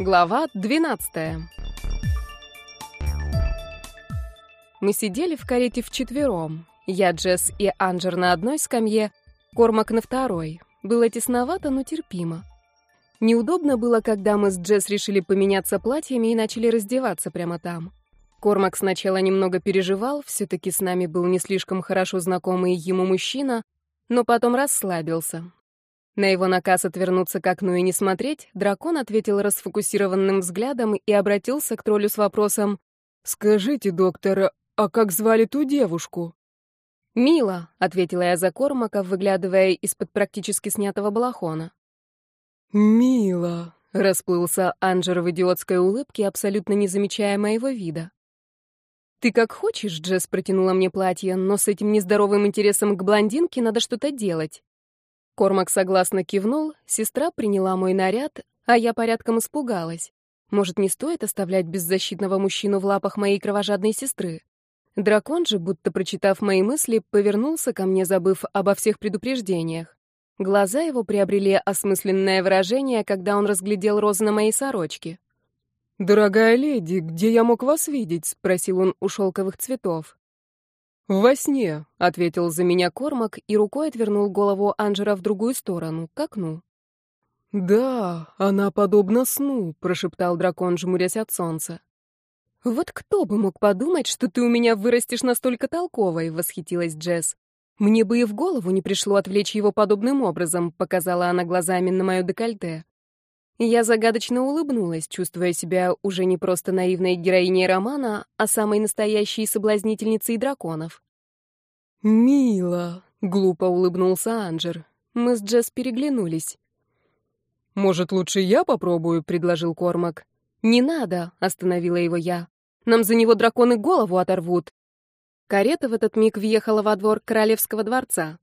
Глава 12. Мы сидели в карете вчетвером. Я, Джесс и Анджер на одной скамье, Кормак на второй. Было тесновато, но терпимо. Неудобно было, когда мы с Джесс решили поменяться платьями и начали раздеваться прямо там. Кормак сначала немного переживал, все-таки с нами был не слишком хорошо знакомый ему мужчина, но потом расслабился. На его наказ отвернуться к окну и не смотреть, дракон ответил расфокусированным взглядом и обратился к троллю с вопросом «Скажите, доктор, а как звали ту девушку?» «Мила», — ответила я за Кормака, выглядывая из-под практически снятого балахона. «Мила», — расплылся Анджер в идиотской улыбке, абсолютно не замечая моего вида. «Ты как хочешь», — Джесс протянула мне платье, «но с этим нездоровым интересом к блондинке надо что-то делать». Кормак согласно кивнул, сестра приняла мой наряд, а я порядком испугалась. Может, не стоит оставлять беззащитного мужчину в лапах моей кровожадной сестры? Дракон же, будто прочитав мои мысли, повернулся ко мне, забыв обо всех предупреждениях. Глаза его приобрели осмысленное выражение, когда он разглядел розы на моей сорочке. «Дорогая леди, где я мог вас видеть?» — спросил он у шелковых цветов. «Во сне», — ответил за меня Кормак и рукой отвернул голову Анжера в другую сторону, к окну. «Да, она подобна сну», — прошептал дракон, жмурясь от солнца. «Вот кто бы мог подумать, что ты у меня вырастешь настолько толковой», — восхитилась Джесс. «Мне бы и в голову не пришло отвлечь его подобным образом», — показала она глазами на мое декольте. Я загадочно улыбнулась, чувствуя себя уже не просто наивной героиней романа, а самой настоящей соблазнительницей драконов. «Мило!» — глупо улыбнулся Анджер. Мы с Джесс переглянулись. «Может, лучше я попробую?» — предложил Кормак. «Не надо!» — остановила его я. «Нам за него драконы голову оторвут!» Карета в этот миг въехала во двор королевского дворца.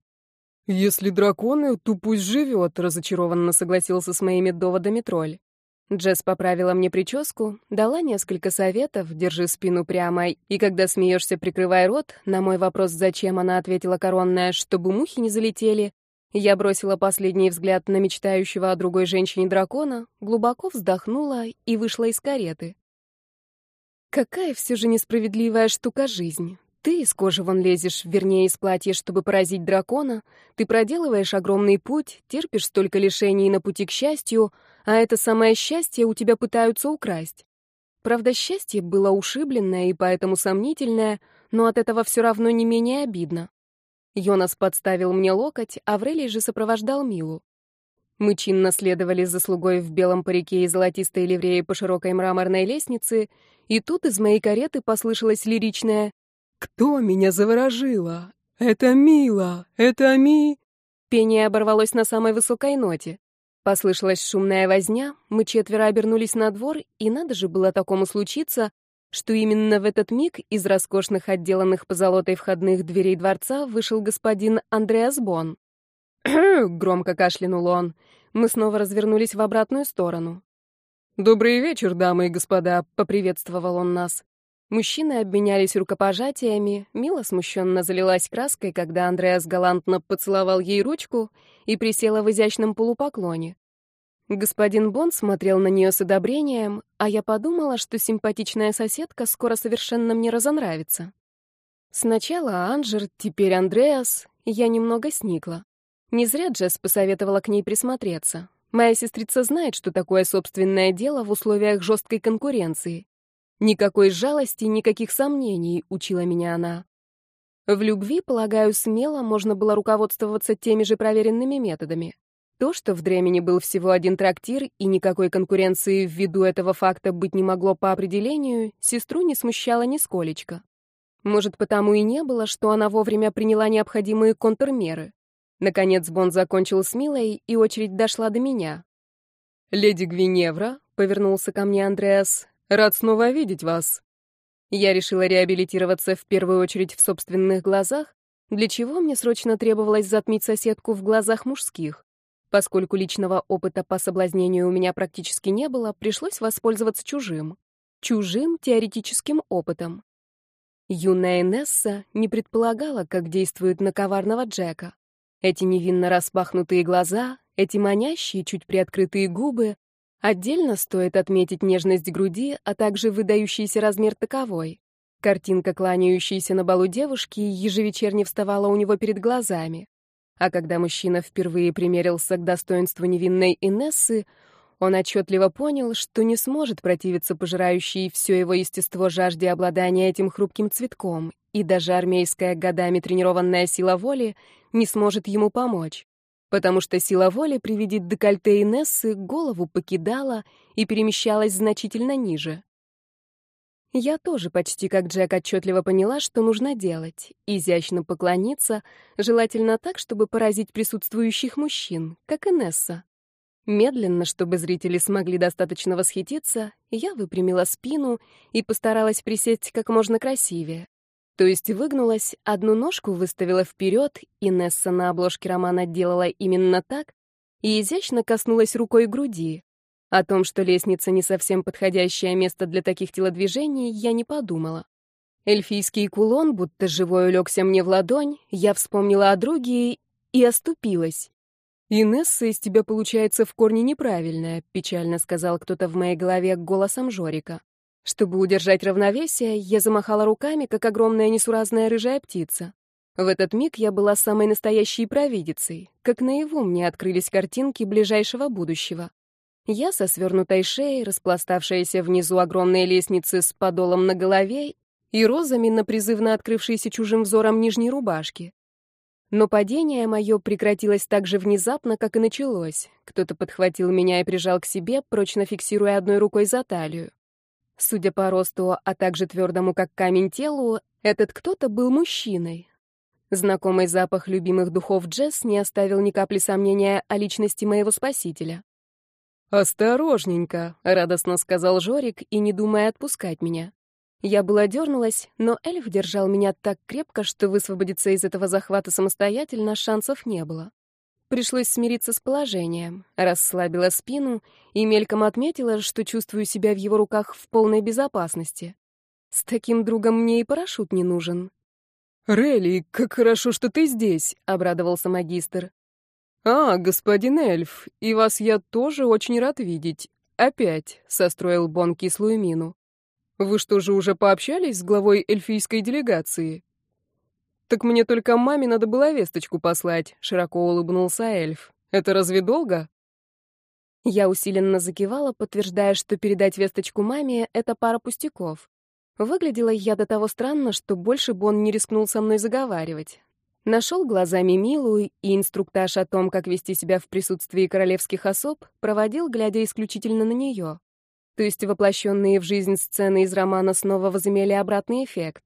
«Если драконы, то пусть живет», — разочарованно согласился с моими доводами тролль. Джесс поправила мне прическу, дала несколько советов, держи спину прямо, и когда смеешься, прикрывай рот, на мой вопрос, зачем она ответила коронная, чтобы мухи не залетели, я бросила последний взгляд на мечтающего о другой женщине дракона, глубоко вздохнула и вышла из кареты. Какая все же несправедливая штука жизнь. Ты из кожи вон лезешь, вернее, из платья, чтобы поразить дракона. Ты проделываешь огромный путь, терпишь столько лишений на пути к счастью, а это самое счастье у тебя пытаются украсть. Правда, счастье было ушибленное и поэтому сомнительное, но от этого все равно не менее обидно. Йонас подставил мне локоть, Аврелий же сопровождал Милу. Мы чинно следовали за слугой в белом парике и золотистой ливреи по широкой мраморной лестнице, и тут из моей кареты послышалось лиричное кто меня заворожила? Это мило, это ми... Пение оборвалось на самой высокой ноте. Послышалась шумная возня, мы четверо обернулись на двор, и надо же было такому случиться, что именно в этот миг из роскошных отделанных позолотой входных дверей дворца вышел господин Андреас Бон. громко кашлянул он. Мы снова развернулись в обратную сторону. «Добрый вечер, дамы и господа», — поприветствовал он нас. Мужчины обменялись рукопожатиями, Мила смущенно залилась краской, когда Андреас галантно поцеловал ей ручку и присела в изящном полупоклоне. Господин Бон смотрел на нее с одобрением, а я подумала, что симпатичная соседка скоро совершенно мне разонравится. Сначала Анжер, теперь Андреас, я немного сникла. Не зря Джесс посоветовала к ней присмотреться. Моя сестрица знает, что такое собственное дело в условиях жесткой конкуренции. Никакой жалости, никаких сомнений, учила меня она. В любви, полагаю, смело можно было руководствоваться теми же проверенными методами. То, что в Дремени был всего один трактир и никакой конкуренции ввиду этого факта быть не могло по определению, сестру не смущало нисколечко. Может, потому и не было, что она вовремя приняла необходимые контрмеры. Наконец Бон закончил с Милой, и очередь дошла до меня. «Леди Гвиневра», — повернулся ко мне Андреас, Рад снова видеть вас. Я решила реабилитироваться в первую очередь в собственных глазах, для чего мне срочно требовалось затмить соседку в глазах мужских. Поскольку личного опыта по соблазнению у меня практически не было, пришлось воспользоваться чужим. Чужим теоретическим опытом. Юная Несса не предполагала, как действует на коварного Джека. Эти невинно распахнутые глаза, эти манящие, чуть приоткрытые губы, Отдельно стоит отметить нежность груди, а также выдающийся размер таковой. Картинка, кланяющейся на балу девушки, ежевечерне вставала у него перед глазами. А когда мужчина впервые примерился к достоинству невинной Инессы, он отчетливо понял, что не сможет противиться пожирающей все его естество жажде обладания этим хрупким цветком, и даже армейская годами тренированная сила воли не сможет ему помочь потому что сила воли при виде декольте Инессы голову покидала и перемещалась значительно ниже. Я тоже почти как Джек отчетливо поняла, что нужно делать. Изящно поклониться, желательно так, чтобы поразить присутствующих мужчин, как Инесса. Медленно, чтобы зрители смогли достаточно восхититься, я выпрямила спину и постаралась присесть как можно красивее. То есть выгнулась, одну ножку выставила вперед, и Несса на обложке романа делала именно так, и изящно коснулась рукой груди. О том, что лестница не совсем подходящее место для таких телодвижений, я не подумала. Эльфийский кулон будто живой улегся мне в ладонь, я вспомнила о друге и оступилась. «Инесса из тебя получается в корне неправильная», — печально сказал кто-то в моей голове голосом Жорика. Чтобы удержать равновесие, я замахала руками, как огромная несуразная рыжая птица. В этот миг я была самой настоящей провидицей, как наяву мне открылись картинки ближайшего будущего. Я со свернутой шеей, распластавшаяся внизу огромной лестницы с подолом на голове и розами на призывно открывшейся чужим взором нижней рубашки. Но падение мое прекратилось так же внезапно, как и началось. Кто-то подхватил меня и прижал к себе, прочно фиксируя одной рукой за талию. Судя по росту, а также твердому как камень телу, этот кто-то был мужчиной. Знакомый запах любимых духов Джесс не оставил ни капли сомнения о личности моего спасителя. «Осторожненько», — радостно сказал Жорик и не думая отпускать меня. Я была дернулась, но эльф держал меня так крепко, что высвободиться из этого захвата самостоятельно шансов не было пришлось смириться с положением. Расслабила спину и мельком отметила, что чувствую себя в его руках в полной безопасности. С таким другом мне и парашют не нужен. «Релли, как хорошо, что ты здесь!» — обрадовался магистр. «А, господин эльф, и вас я тоже очень рад видеть. Опять!» — состроил Бон кислую мину. «Вы что же уже пообщались с главой эльфийской делегации?» «Так мне только маме надо было весточку послать», — широко улыбнулся эльф. «Это разве долго?» Я усиленно закивала, подтверждая, что передать весточку маме — это пара пустяков. Выглядела я до того странно, что больше бы он не рискнул со мной заговаривать. Нашел глазами милую и инструктаж о том, как вести себя в присутствии королевских особ, проводил, глядя исключительно на нее. То есть воплощенные в жизнь сцены из романа снова возымели обратный эффект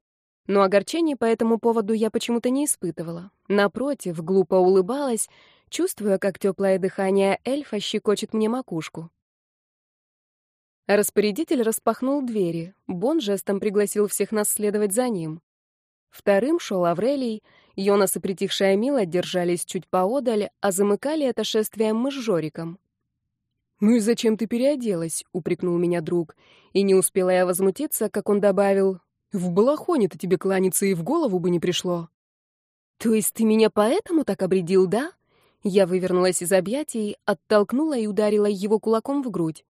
но огорчений по этому поводу я почему-то не испытывала. Напротив, глупо улыбалась, чувствуя, как теплое дыхание эльфа щекочет мне макушку. Распорядитель распахнул двери. Бон жестом пригласил всех нас следовать за ним. Вторым шел Аврелий, Йонас и притихшая Мила держались чуть поодаль, а замыкали это шествие мы с Жориком. «Ну и зачем ты переоделась?» — упрекнул меня друг. И не успела я возмутиться, как он добавил, в балахоне-то тебе кланяться и в голову бы не пришло. То есть ты меня поэтому так обредил, да? Я вывернулась из объятий, оттолкнула и ударила его кулаком в грудь.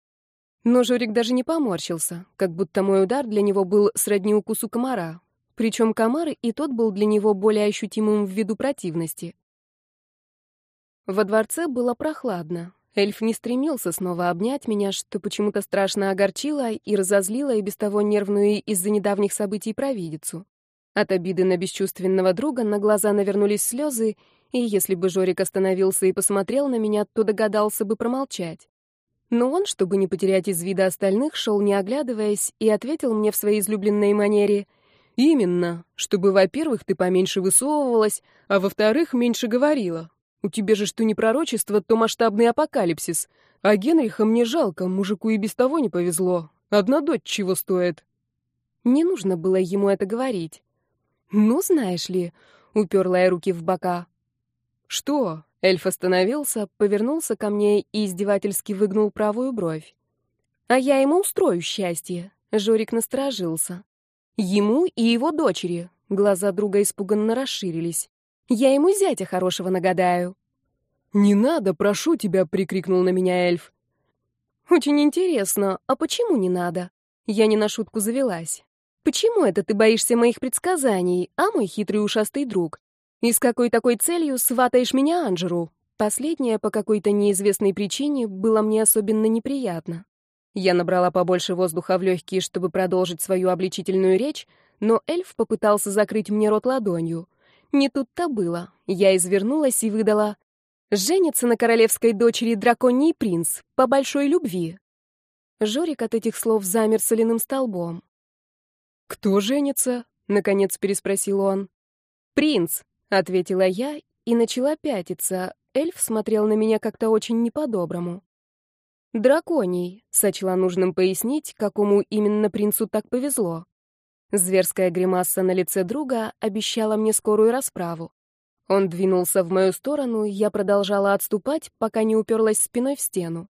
Но Жорик даже не поморщился, как будто мой удар для него был сродни укусу комара. Причем комар и тот был для него более ощутимым в виду противности. Во дворце было прохладно. Эльф не стремился снова обнять меня, что почему-то страшно огорчило и разозлило и без того нервную из-за недавних событий провидицу. От обиды на бесчувственного друга на глаза навернулись слезы, и если бы Жорик остановился и посмотрел на меня, то догадался бы промолчать. Но он, чтобы не потерять из вида остальных, шел не оглядываясь и ответил мне в своей излюбленной манере «Именно, чтобы, во-первых, ты поменьше высовывалась, а во-вторых, меньше говорила. У тебя же что не пророчество, то масштабный апокалипсис. А Генриха мне жалко, мужику и без того не повезло. Одна дочь чего стоит. Не нужно было ему это говорить. Ну, знаешь ли, уперла я руки в бока. Что? Эльф остановился, повернулся ко мне и издевательски выгнул правую бровь. А я ему устрою счастье. Жорик насторожился. Ему и его дочери. Глаза друга испуганно расширились. Я ему зятя хорошего нагадаю». «Не надо, прошу тебя!» — прикрикнул на меня эльф. «Очень интересно, а почему не надо?» Я не на шутку завелась. «Почему это ты боишься моих предсказаний, а мой хитрый ушастый друг? И с какой такой целью сватаешь меня Анжеру?» Последнее по какой-то неизвестной причине было мне особенно неприятно. Я набрала побольше воздуха в легкие, чтобы продолжить свою обличительную речь, но эльф попытался закрыть мне рот ладонью — не тут-то было. Я извернулась и выдала. «Женится на королевской дочери драконий принц, по большой любви». Жорик от этих слов замер соляным столбом. «Кто женится?» — наконец переспросил он. «Принц», — ответила я и начала пятиться. Эльф смотрел на меня как-то очень не «Драконий», — сочла нужным пояснить, какому именно принцу так повезло. Зверская гримаса на лице друга обещала мне скорую расправу. Он двинулся в мою сторону, я продолжала отступать, пока не уперлась спиной в стену.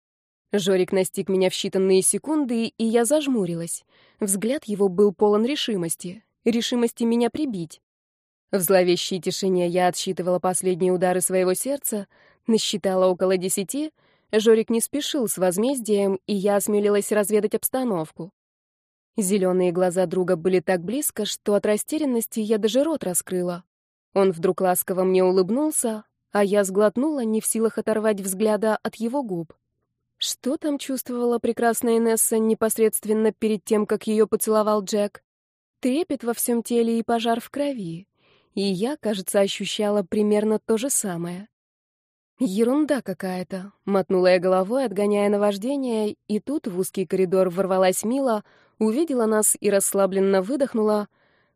Жорик настиг меня в считанные секунды, и я зажмурилась. Взгляд его был полон решимости. Решимости меня прибить. В зловещей тишине я отсчитывала последние удары своего сердца, насчитала около десяти. Жорик не спешил с возмездием, и я осмелилась разведать обстановку. Зеленые глаза друга были так близко, что от растерянности я даже рот раскрыла. Он вдруг ласково мне улыбнулся, а я сглотнула, не в силах оторвать взгляда от его губ. Что там чувствовала прекрасная Инесса непосредственно перед тем, как ее поцеловал Джек? Трепет во всем теле и пожар в крови. И я, кажется, ощущала примерно то же самое. «Ерунда какая-то», — мотнула я головой, отгоняя наваждение, и тут в узкий коридор ворвалась Мила, увидела нас и расслабленно выдохнула.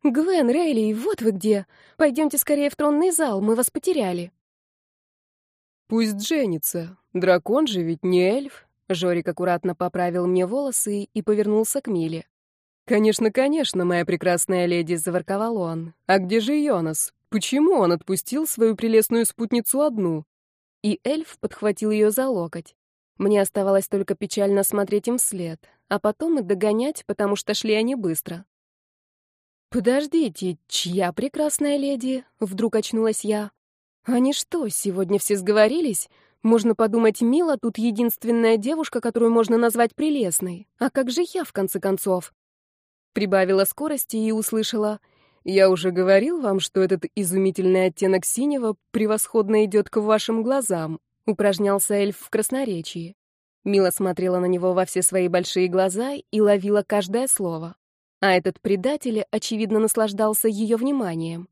«Гвен, Рейли, вот вы где! Пойдемте скорее в тронный зал, мы вас потеряли!» «Пусть женится. Дракон же ведь не эльф!» Жорик аккуратно поправил мне волосы и повернулся к Миле. «Конечно, конечно, моя прекрасная леди», — заворковал он. «А где же Йонас? Почему он отпустил свою прелестную спутницу одну?» И эльф подхватил ее за локоть. Мне оставалось только печально смотреть им вслед, а потом и догонять, потому что шли они быстро. «Подождите, чья прекрасная леди?» — вдруг очнулась я. «Они что, сегодня все сговорились? Можно подумать, Мила тут единственная девушка, которую можно назвать прелестной. А как же я, в конце концов?» Прибавила скорости и услышала. «Я уже говорил вам, что этот изумительный оттенок синего превосходно идет к вашим глазам упражнялся эльф в красноречии. Мила смотрела на него во все свои большие глаза и ловила каждое слово. А этот предатель, очевидно, наслаждался ее вниманием.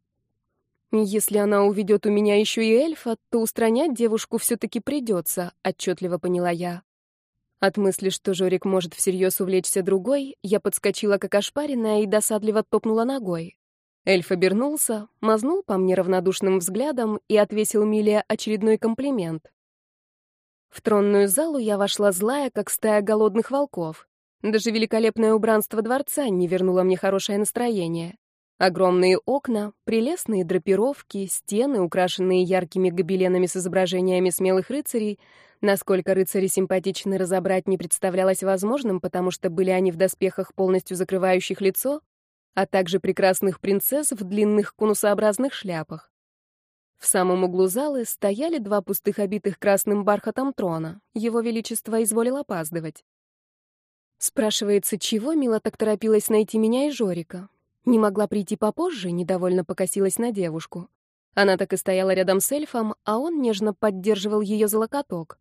«Если она уведет у меня еще и эльфа, то устранять девушку все-таки придется», — отчетливо поняла я. От мысли, что Жорик может всерьез увлечься другой, я подскочила как ошпаренная и досадливо топнула ногой. Эльф обернулся, мазнул по мне равнодушным взглядом и отвесил Миле очередной комплимент. В тронную залу я вошла злая, как стая голодных волков. Даже великолепное убранство дворца не вернуло мне хорошее настроение. Огромные окна, прелестные драпировки, стены, украшенные яркими гобеленами с изображениями смелых рыцарей. Насколько рыцари симпатичны разобрать не представлялось возможным, потому что были они в доспехах, полностью закрывающих лицо, а также прекрасных принцесс в длинных конусообразных шляпах. В самом углу залы стояли два пустых обитых красным бархатом трона. Его Величество изволил опаздывать. Спрашивается, чего Мила так торопилась найти меня и Жорика? Не могла прийти попозже, недовольно покосилась на девушку. Она так и стояла рядом с эльфом, а он нежно поддерживал ее за локоток.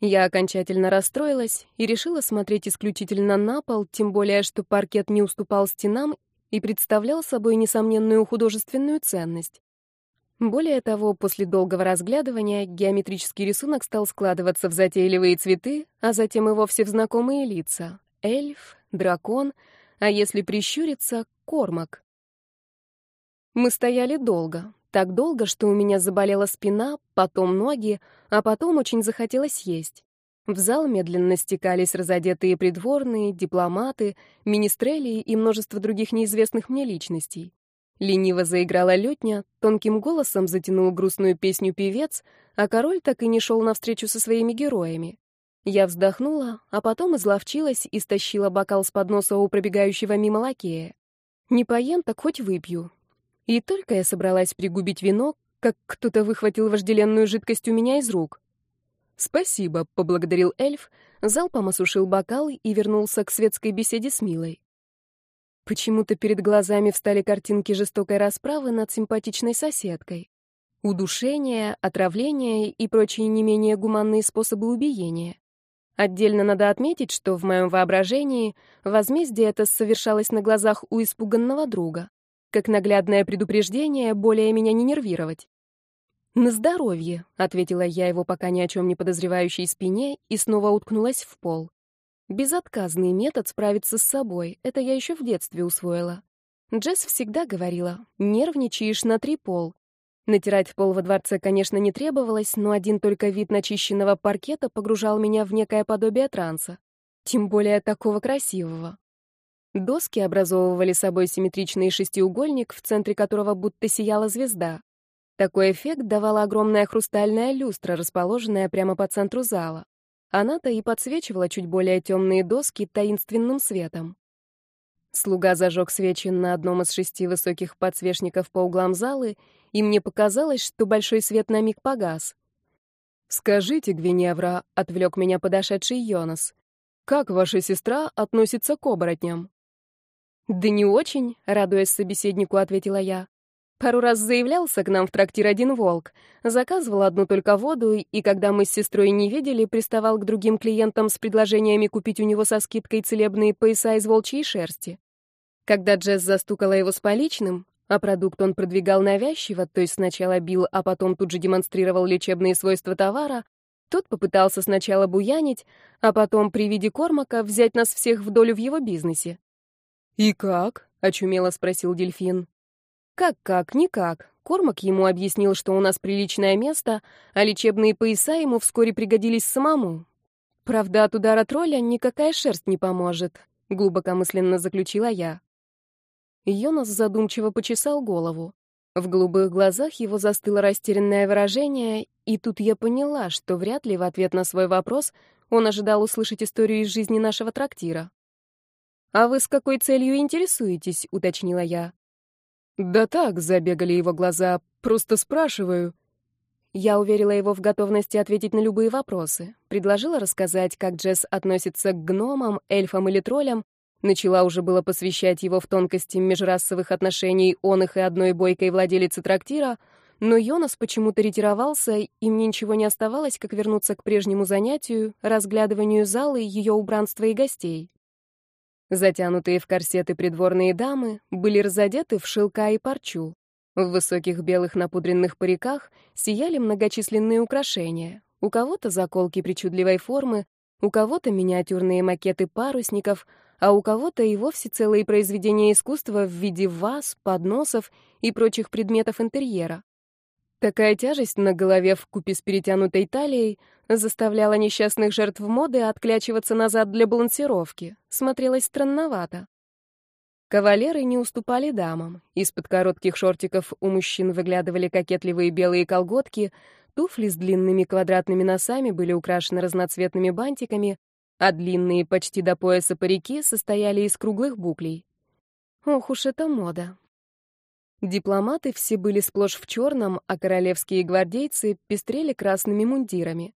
Я окончательно расстроилась и решила смотреть исключительно на пол, тем более, что паркет не уступал стенам и представлял собой несомненную художественную ценность. Более того, после долгого разглядывания геометрический рисунок стал складываться в затейливые цветы, а затем и вовсе в знакомые лица. Эльф, дракон, а если прищуриться — кормак. Мы стояли долго. Так долго, что у меня заболела спина, потом ноги, а потом очень захотелось есть. В зал медленно стекались разодетые придворные, дипломаты, министрели и множество других неизвестных мне личностей. Лениво заиграла летня, тонким голосом затянул грустную песню певец, а король так и не шел навстречу со своими героями. Я вздохнула, а потом изловчилась и стащила бокал с подноса у пробегающего мимо лакея. Не поем, так хоть выпью. И только я собралась пригубить вино, как кто-то выхватил вожделенную жидкость у меня из рук. «Спасибо», — поблагодарил эльф, залпом осушил бокал и вернулся к светской беседе с Милой. Почему-то перед глазами встали картинки жестокой расправы над симпатичной соседкой. Удушение, отравление и прочие не менее гуманные способы убиения. Отдельно надо отметить, что в моем воображении возмездие это совершалось на глазах у испуганного друга. Как наглядное предупреждение, более меня не нервировать. «На здоровье», — ответила я его пока ни о чем не подозревающей спине и снова уткнулась в пол. Безотказный метод справиться с собой, это я еще в детстве усвоила. Джесс всегда говорила, нервничаешь на три пол. Натирать пол во дворце, конечно, не требовалось, но один только вид начищенного паркета погружал меня в некое подобие транса. Тем более такого красивого. Доски образовывали собой симметричный шестиугольник, в центре которого будто сияла звезда. Такой эффект давала огромная хрустальная люстра, расположенная прямо по центру зала. Она-то и подсвечивала чуть более темные доски таинственным светом. Слуга зажег свечи на одном из шести высоких подсвечников по углам залы, и мне показалось, что большой свет на миг погас. «Скажите, Гвиневра», — отвлек меня подошедший Йонас, «как ваша сестра относится к оборотням?» «Да не очень», — радуясь собеседнику, ответила я. Пару раз заявлялся к нам в трактир один волк. Заказывал одну только воду, и когда мы с сестрой не видели, приставал к другим клиентам с предложениями купить у него со скидкой целебные пояса из волчьей шерсти. Когда Джесс застукала его с поличным, а продукт он продвигал навязчиво, то есть сначала бил, а потом тут же демонстрировал лечебные свойства товара, тот попытался сначала буянить, а потом при виде Кормака взять нас всех в долю в его бизнесе. «И как?» — очумело спросил дельфин. Как-как, никак. Кормак ему объяснил, что у нас приличное место, а лечебные пояса ему вскоре пригодились самому. Правда, от удара тролля никакая шерсть не поможет, глубокомысленно заключила я. Йонас задумчиво почесал голову. В голубых глазах его застыло растерянное выражение, и тут я поняла, что вряд ли в ответ на свой вопрос он ожидал услышать историю из жизни нашего трактира. «А вы с какой целью интересуетесь?» — уточнила я. Да так, забегали его глаза, просто спрашиваю. Я уверила его в готовности ответить на любые вопросы. Предложила рассказать, как Джесс относится к гномам, эльфам или троллям. Начала уже было посвящать его в тонкости межрасовых отношений он их и одной бойкой владелицы трактира, но Йонас почему-то ретировался, и мне ничего не оставалось, как вернуться к прежнему занятию, разглядыванию зала и ее убранства и гостей. Затянутые в корсеты придворные дамы были разодеты в шелка и парчу. В высоких белых напудренных париках сияли многочисленные украшения. У кого-то заколки причудливой формы, у кого-то миниатюрные макеты парусников, а у кого-то и вовсе целые произведения искусства в виде ваз, подносов и прочих предметов интерьера. Такая тяжесть на голове в купе с перетянутой талией заставляла несчастных жертв моды отклячиваться назад для балансировки. Смотрелось странновато. Кавалеры не уступали дамам. Из-под коротких шортиков у мужчин выглядывали кокетливые белые колготки, туфли с длинными квадратными носами были украшены разноцветными бантиками, а длинные почти до пояса парики состояли из круглых буклей. Ох уж эта мода. Дипломаты все были сплошь в черном, а королевские гвардейцы пестрели красными мундирами.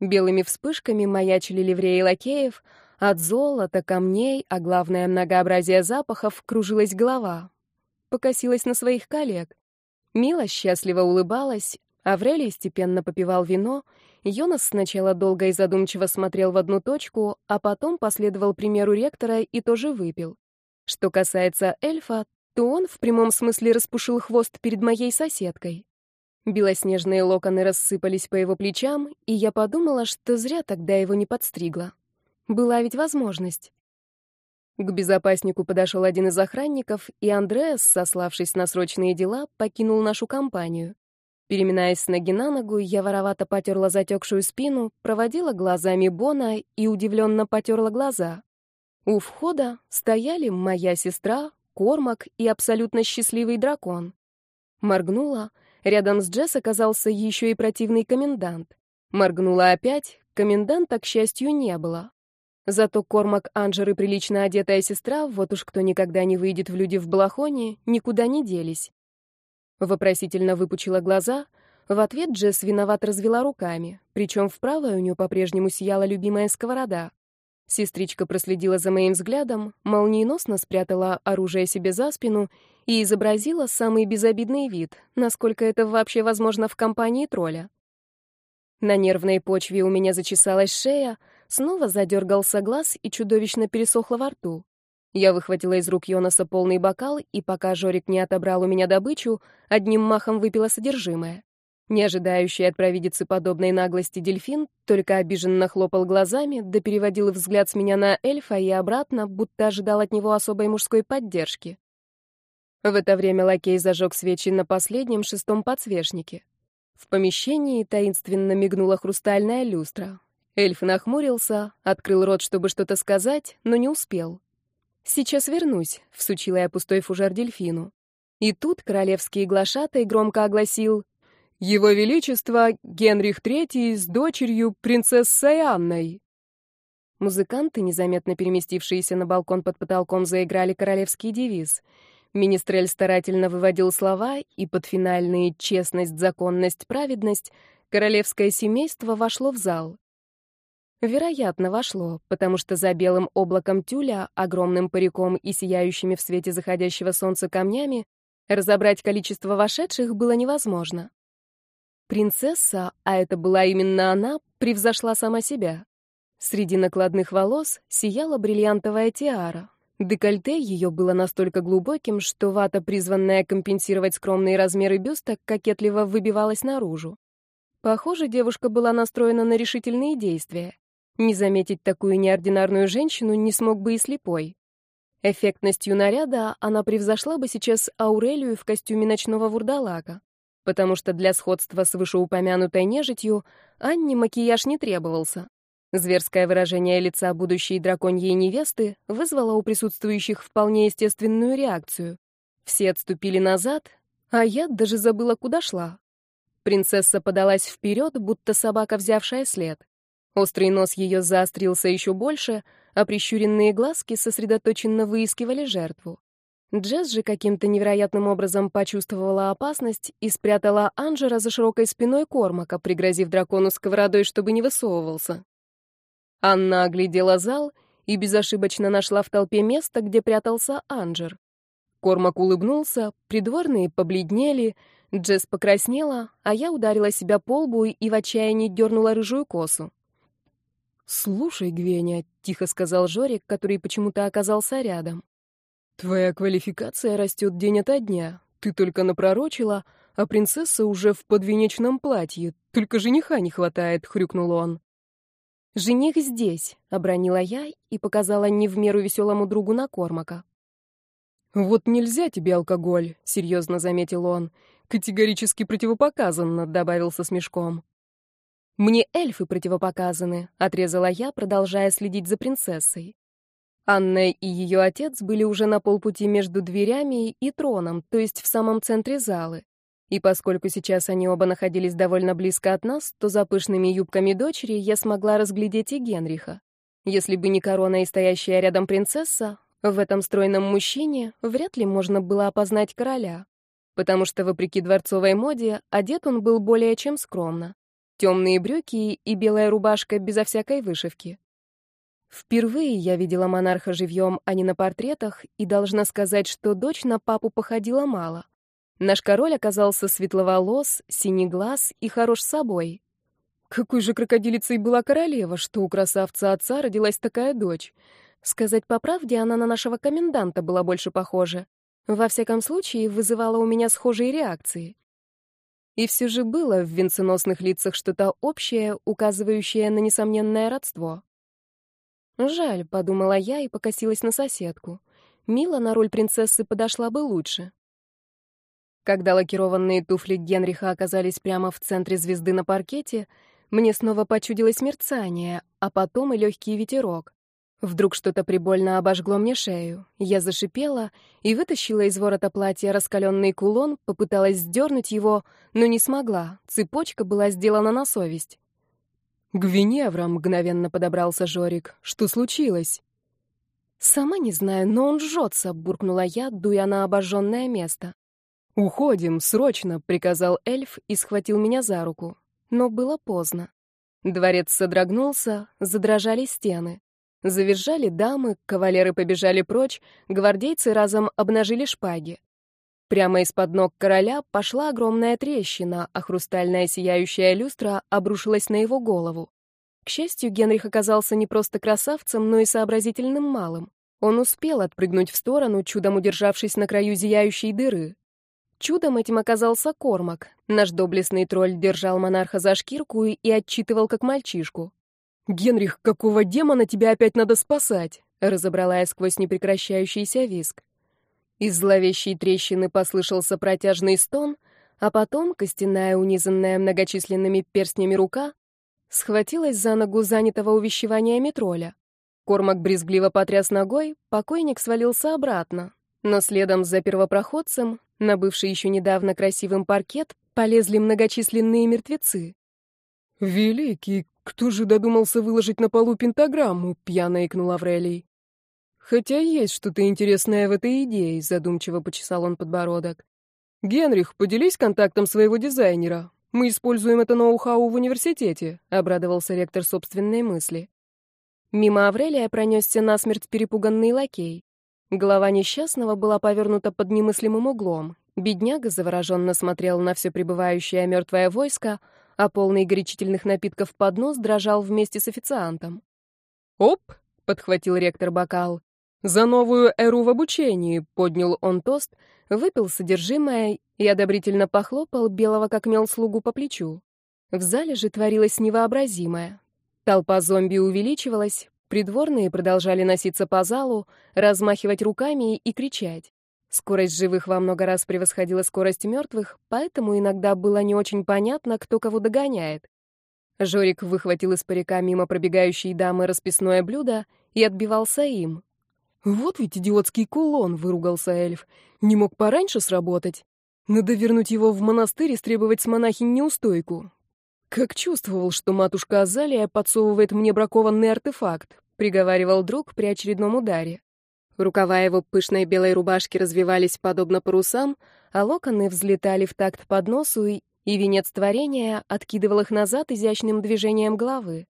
Белыми вспышками маячили ливреи лакеев, от золота, камней, а главное многообразие запахов, кружилась голова. Покосилась на своих коллег. Мила счастливо улыбалась, Аврелий степенно попивал вино, Йонас сначала долго и задумчиво смотрел в одну точку, а потом последовал примеру ректора и тоже выпил. Что касается эльфа, то он в прямом смысле распушил хвост перед моей соседкой. Белоснежные локоны рассыпались по его плечам, и я подумала, что зря тогда его не подстригла. Была ведь возможность. К безопаснику подошел один из охранников, и Андреас, сославшись на срочные дела, покинул нашу компанию. Переминаясь с ноги на ногу, я воровато потерла затекшую спину, проводила глазами Бона и удивленно потерла глаза. У входа стояли моя сестра, Кормак и абсолютно счастливый дракон. Моргнула. Рядом с Джесс оказался еще и противный комендант. Моргнула опять. Коменданта, к счастью, не было. Зато Кормак Анжеры, прилично одетая сестра, вот уж кто никогда не выйдет в люди в Балахоне, никуда не делись. Вопросительно выпучила глаза. В ответ Джесс виноват развела руками, причем в правой у нее по-прежнему сияла любимая сковорода. Сестричка проследила за моим взглядом, молниеносно спрятала оружие себе за спину и изобразила самый безобидный вид, насколько это вообще возможно в компании тролля. На нервной почве у меня зачесалась шея, снова задергался глаз и чудовищно пересохло во рту. Я выхватила из рук Йонаса полный бокал, и пока Жорик не отобрал у меня добычу, одним махом выпила содержимое. Не ожидающий от провидицы подобной наглости дельфин только обиженно хлопал глазами, да переводил взгляд с меня на эльфа и обратно, будто ожидал от него особой мужской поддержки. В это время лакей зажег свечи на последнем шестом подсвечнике. В помещении таинственно мигнула хрустальная люстра. Эльф нахмурился, открыл рот, чтобы что-то сказать, но не успел. «Сейчас вернусь», — всучила я пустой фужер дельфину. И тут королевский глашатай громко огласил его величество Генрих III с дочерью принцессой Анной. Музыканты, незаметно переместившиеся на балкон под потолком, заиграли королевский девиз. Министрель старательно выводил слова, и под финальные «честность, законность, праведность» королевское семейство вошло в зал. Вероятно, вошло, потому что за белым облаком тюля, огромным париком и сияющими в свете заходящего солнца камнями разобрать количество вошедших было невозможно. Принцесса, а это была именно она, превзошла сама себя. Среди накладных волос сияла бриллиантовая тиара. Декольте ее было настолько глубоким, что вата, призванная компенсировать скромные размеры бюста, кокетливо выбивалась наружу. Похоже, девушка была настроена на решительные действия. Не заметить такую неординарную женщину не смог бы и слепой. Эффектностью наряда она превзошла бы сейчас Аурелию в костюме ночного вурдалака потому что для сходства с вышеупомянутой нежитью Анне макияж не требовался. Зверское выражение лица будущей драконьей невесты вызвало у присутствующих вполне естественную реакцию. Все отступили назад, а я даже забыла, куда шла. Принцесса подалась вперед, будто собака, взявшая след. Острый нос ее заострился еще больше, а прищуренные глазки сосредоточенно выискивали жертву. Джесс же каким-то невероятным образом почувствовала опасность и спрятала Анжера за широкой спиной Кормака, пригрозив дракону сковородой, чтобы не высовывался. Анна оглядела зал и безошибочно нашла в толпе место, где прятался Анжер. Кормак улыбнулся, придворные побледнели, Джесс покраснела, а я ударила себя по лбу и в отчаянии дернула рыжую косу. «Слушай, Гвеня», — тихо сказал Жорик, который почему-то оказался рядом. Твоя квалификация растет день ото дня. Ты только напророчила, а принцесса уже в подвенечном платье. Только жениха не хватает, хрюкнул он. Жених здесь, обронила я и показала не в меру веселому другу на Кормака. Вот нельзя тебе алкоголь, серьезно заметил он. Категорически противопоказанно, добавил со смешком. Мне эльфы противопоказаны, отрезала я, продолжая следить за принцессой. Анна и ее отец были уже на полпути между дверями и троном, то есть в самом центре залы. И поскольку сейчас они оба находились довольно близко от нас, то за пышными юбками дочери я смогла разглядеть и Генриха. Если бы не корона и стоящая рядом принцесса, в этом стройном мужчине вряд ли можно было опознать короля, потому что, вопреки дворцовой моде, одет он был более чем скромно. Темные брюки и белая рубашка безо всякой вышивки. Впервые я видела монарха живьем, а не на портретах, и должна сказать, что дочь на папу походила мало. Наш король оказался светловолос, синеглаз и хорош собой. Какой же крокодилицей была королева, что у красавца отца родилась такая дочь? Сказать по правде, она на нашего коменданта была больше похожа. Во всяком случае, вызывала у меня схожие реакции. И все же было в венценосных лицах что-то общее, указывающее на несомненное родство. «Ну, жаль, подумала я и покосилась на соседку. Мила на роль принцессы подошла бы лучше. Когда лакированные туфли Генриха оказались прямо в центре звезды на паркете, мне снова почудилось мерцание, а потом и легкий ветерок. Вдруг что-то прибольно обожгло мне шею. Я зашипела и вытащила из ворота платья раскаленный кулон, попыталась сдернуть его, но не смогла. Цепочка была сделана на совесть. К «Гвиневра!» — мгновенно подобрался Жорик. «Что случилось?» «Сама не знаю, но он жжется!» — буркнула я, дуя на обожженное место. «Уходим, срочно!» — приказал эльф и схватил меня за руку. Но было поздно. Дворец содрогнулся, задрожали стены. Завизжали дамы, кавалеры побежали прочь, гвардейцы разом обнажили шпаги. Прямо из-под ног короля пошла огромная трещина, а хрустальная сияющая люстра обрушилась на его голову. К счастью, Генрих оказался не просто красавцем, но и сообразительным малым. Он успел отпрыгнуть в сторону, чудом удержавшись на краю зияющей дыры. Чудом этим оказался Кормак. Наш доблестный тролль держал монарха за шкирку и отчитывал как мальчишку. «Генрих, какого демона тебя опять надо спасать?» — разобрала я сквозь непрекращающийся виск. Из зловещей трещины послышался протяжный стон, а потом костяная, унизанная многочисленными перстнями рука схватилась за ногу занятого увещеваниями тролля. Кормак брезгливо потряс ногой, покойник свалился обратно, но следом за первопроходцем, на бывший еще недавно красивым паркет, полезли многочисленные мертвецы. «Великий, кто же додумался выложить на полу пентаграмму?» — пьяно икнул Аврелий. Хотя есть что-то интересное в этой идее, задумчиво почесал он подбородок. Генрих, поделись контактом своего дизайнера. Мы используем это ноу-хау в университете, обрадовался ректор собственной мысли. Мимо Аврелия пронесся насмерть перепуганный лакей. Голова несчастного была повернута под немыслимым углом. Бедняга завороженно смотрел на все пребывающее мертвое войско, а полный горячительных напитков поднос дрожал вместе с официантом. «Оп!» — подхватил ректор бокал. «За новую эру в обучении!» — поднял он тост, выпил содержимое и одобрительно похлопал белого как мел слугу по плечу. В зале же творилось невообразимое. Толпа зомби увеличивалась, придворные продолжали носиться по залу, размахивать руками и кричать. Скорость живых во много раз превосходила скорость мертвых, поэтому иногда было не очень понятно, кто кого догоняет. Жорик выхватил из парика мимо пробегающей дамы расписное блюдо и отбивался им. «Вот ведь идиотский кулон!» — выругался эльф. «Не мог пораньше сработать. Надо вернуть его в монастырь и стребовать с монахинь неустойку. Как чувствовал, что матушка Азалия подсовывает мне бракованный артефакт», — приговаривал друг при очередном ударе. Рукава его пышной белой рубашки развивались подобно парусам, а локоны взлетали в такт под носу, и, и венец творения откидывал их назад изящным движением головы.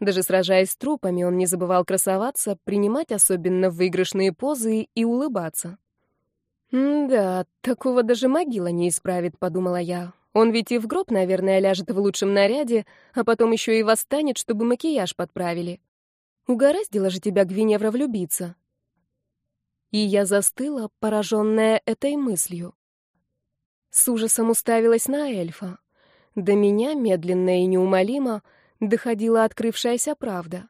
Даже сражаясь с трупами, он не забывал красоваться, принимать особенно выигрышные позы и улыбаться. «Да, такого даже могила не исправит», — подумала я. «Он ведь и в гроб, наверное, ляжет в лучшем наряде, а потом еще и восстанет, чтобы макияж подправили. Угораздило же тебя, Гвиневра, влюбиться». И я застыла, пораженная этой мыслью. С ужасом уставилась на эльфа. До меня, медленно и неумолимо, — доходила открывшаяся правда.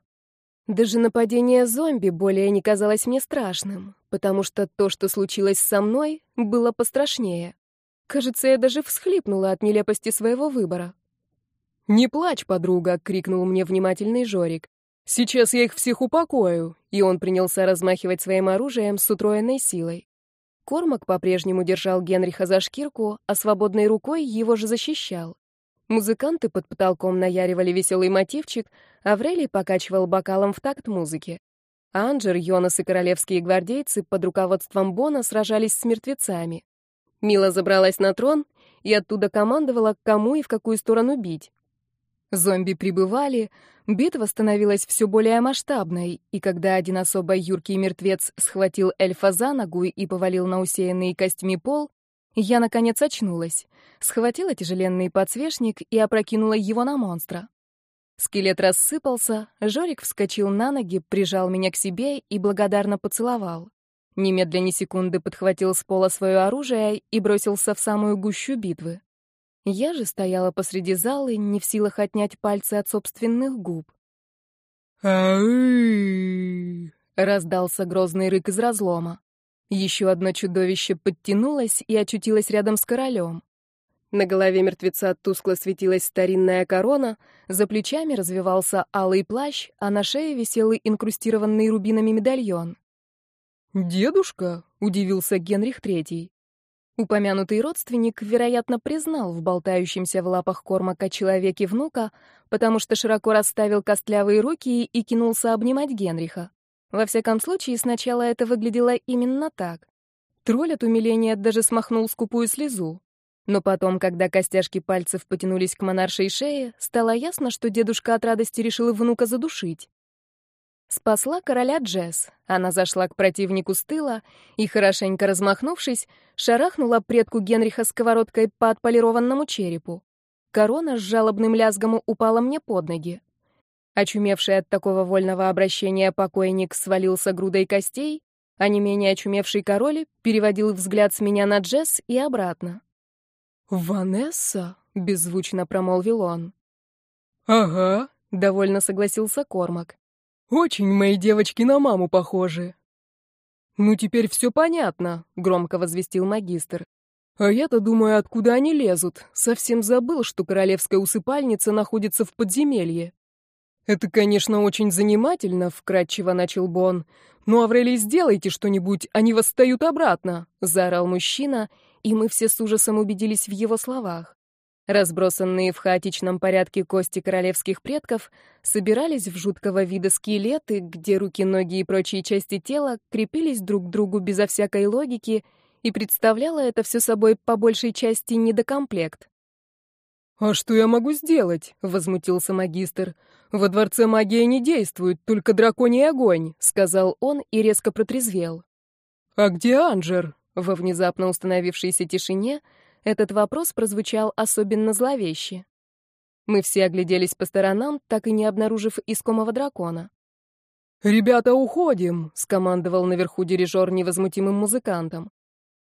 Даже нападение зомби более не казалось мне страшным, потому что то, что случилось со мной, было пострашнее. Кажется, я даже всхлипнула от нелепости своего выбора. «Не плачь, подруга!» — крикнул мне внимательный Жорик. «Сейчас я их всех упокою!» И он принялся размахивать своим оружием с утроенной силой. Кормак по-прежнему держал Генриха за шкирку, а свободной рукой его же защищал. Музыканты под потолком наяривали веселый мотивчик, Аврелий покачивал бокалом в такт музыке. Анджер, Йонас и королевские гвардейцы под руководством Бона сражались с мертвецами. Мила забралась на трон и оттуда командовала, кому и в какую сторону бить. Зомби прибывали, битва становилась все более масштабной, и когда один особо юркий мертвец схватил эльфа за ногу и повалил на усеянный костьми пол, я, наконец, очнулась, схватила тяжеленный подсвечник и опрокинула его на монстра. Скелет рассыпался, Жорик вскочил на ноги, прижал меня к себе и благодарно поцеловал. Немедленно ни секунды подхватил с пола свое оружие и бросился в самую гущу битвы. Я же стояла посреди залы, не в силах отнять пальцы от собственных губ. «Ау!» — раздался грозный рык из разлома. Еще одно чудовище подтянулось и очутилось рядом с королем. На голове мертвеца тускло светилась старинная корона, за плечами развивался алый плащ, а на шее висел инкрустированный рубинами медальон. «Дедушка?» — удивился Генрих Третий. Упомянутый родственник, вероятно, признал в болтающемся в лапах кормака человеке внука, потому что широко расставил костлявые руки и кинулся обнимать Генриха. Во всяком случае, сначала это выглядело именно так. Тролль от умиления даже смахнул скупую слезу. Но потом, когда костяшки пальцев потянулись к монаршей шее, стало ясно, что дедушка от радости решил внука задушить. Спасла короля Джесс. Она зашла к противнику с тыла и, хорошенько размахнувшись, шарахнула предку Генриха сковородкой по отполированному черепу. Корона с жалобным лязгом упала мне под ноги, Очумевший от такого вольного обращения покойник свалился грудой костей, а не менее очумевший король переводил взгляд с меня на Джесс и обратно. «Ванесса?» — беззвучно промолвил он. «Ага», — довольно согласился Кормак. «Очень мои девочки на маму похожи». «Ну, теперь все понятно», — громко возвестил магистр. «А я-то думаю, откуда они лезут. Совсем забыл, что королевская усыпальница находится в подземелье». «Это, конечно, очень занимательно», — вкратчиво начал Бон. «Но, Аврелий, сделайте что-нибудь, они восстают обратно», — заорал мужчина, и мы все с ужасом убедились в его словах. Разбросанные в хаотичном порядке кости королевских предков собирались в жуткого вида скелеты, где руки, ноги и прочие части тела крепились друг к другу безо всякой логики, и представляло это все собой по большей части недокомплект. «А что я могу сделать?» — возмутился магистр. «Во дворце магия не действует, только драконий огонь», — сказал он и резко протрезвел. «А где Анжер?» Во внезапно установившейся тишине этот вопрос прозвучал особенно зловеще. Мы все огляделись по сторонам, так и не обнаружив искомого дракона. «Ребята, уходим!» — скомандовал наверху дирижер невозмутимым музыкантом.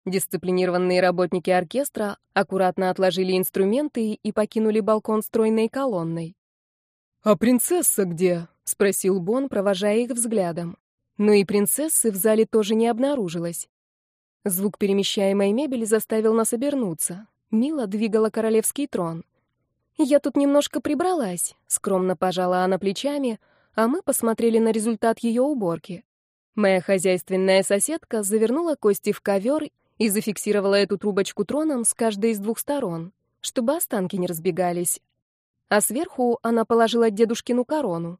Дисциплинированные работники оркестра аккуратно отложили инструменты и покинули балкон стройной колонной. «А принцесса где?» — спросил Бон, провожая их взглядом. Но и принцессы в зале тоже не обнаружилось. Звук перемещаемой мебели заставил нас обернуться. Мила двигала королевский трон. «Я тут немножко прибралась», — скромно пожала она плечами, а мы посмотрели на результат ее уборки. Моя хозяйственная соседка завернула кости в ковер и зафиксировала эту трубочку троном с каждой из двух сторон, чтобы останки не разбегались. А сверху она положила дедушкину корону.